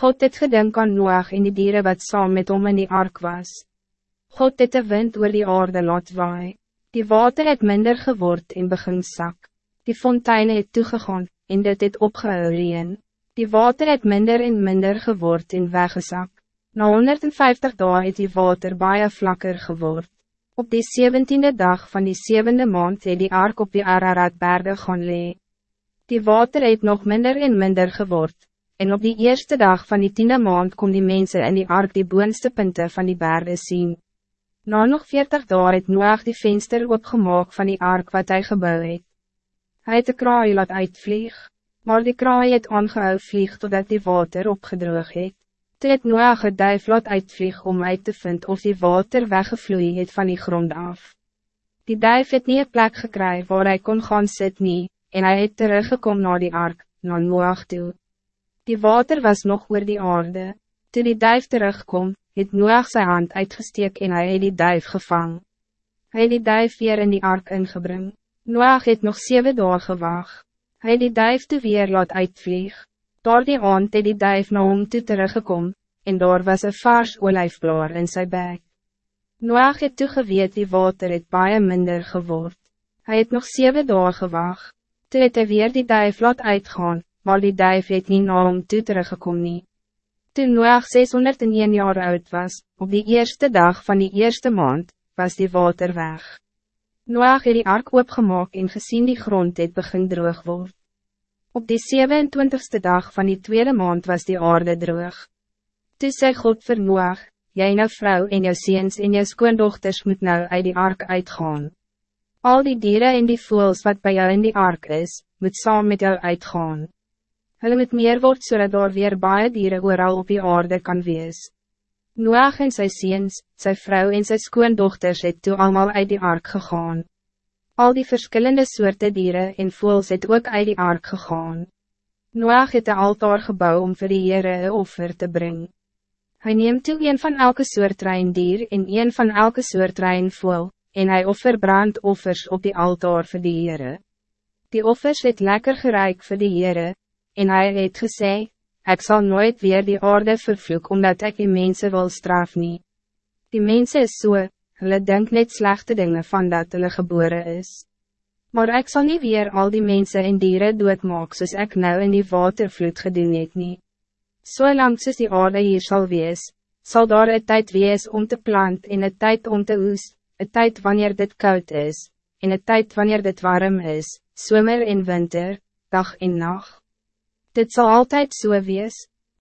God het gedink aan Noach en die dieren wat saam met hom in die ark was. God het de wind oor die aarde laat waai. Die water het minder geword en begin sak. Die fonteine het toegegaan en dit het opgehou reen. Die water het minder en minder geword en weggesak. Na 150 dagen het die water baie vlakker geword. Op die 17e dag van die 7e maand het die ark op die Ararat berge gaan lee. Die water het nog minder en minder geword, en op die eerste dag van die tiende maand kon die mensen in die ark die boonste punten van die bergen zien. Na nog veertig dagen het Noach die venster opgemaak van die ark wat hij gebouwd het. Hij het de kraai laat uitvlieg, maar die kraai het aangehou vlieg totdat die water opgedroog het. Toe het Noach het duif laat uitvlieg om uit te vinden of die water weggevloeid het van die grond af. Die duif het nie een plek gekry waar hij kon gaan sit nie, en hij het teruggekom naar die ark, naar Noach toe. Die water was nog oor die aarde. Toen die duif terugkom, het Noach zijn hand uitgesteek en hij het die duif gevang. Hij het die duif weer in die ark ingebring. Noach het nog zeven dagen gewag. Hij het die duif te weer laat uitvlieg. Door die aand het die duif na hom toe teruggekom, en daar was een vaars olijfblaar in zijn bek. Noach het toegeweet die water het baie minder geword. Hij het nog zeven dagen gewag. Toe het hy weer die duif laat uitgaan, maar die duif het nie na hom toe teruggekom nie. Toen Noach 601 jaar oud was, op die eerste dag van die eerste maand, was die water weg. Noach het die ark oopgemaak en gezien die grond het begin droog word. Op die 27ste dag van die tweede maand was die aarde droog. Toe sê God vir Noach, jy en jou vrou en jou seens en jou skoondochters moet nou uit die ark uitgaan. Al die dieren en die voels wat bij jou in die ark is, moet saam met jou uitgaan. Hulle moet meer word zodat daar weer baie dieren ooral op die aarde kan wees. Noach en sy seens, sy vrou en sy skoondochters het toe allemaal uit die ark gegaan. Al die verschillende soorten dieren en voels het ook uit die ark gegaan. Noach het een altaar gebouw om vir die Heere een offer te brengen. Hij neemt toe een van elke soort dier en een van elke soort voel, en hij offer brandoffers op die altaar vir die Heere. Die offers het lekker gereik vir die Heere, en hij het gesê, ik zal nooit weer die aarde vervloek omdat ik die mensen wil straf nie. Die mensen is so, hulle denk net slechte dingen van dat hulle geboren is. Maar ik zal niet weer al die mensen en dieren doodmaak soos ek nou in die watervloed gedoen het nie. So lang soos die aarde hier zal wees, zal daar een tijd wees om te plant en een tijd om te oes, een tijd wanneer dit koud is, en een tijd wanneer dit warm is, zomer en winter, dag en nacht. Dit zal altijd zo so wees,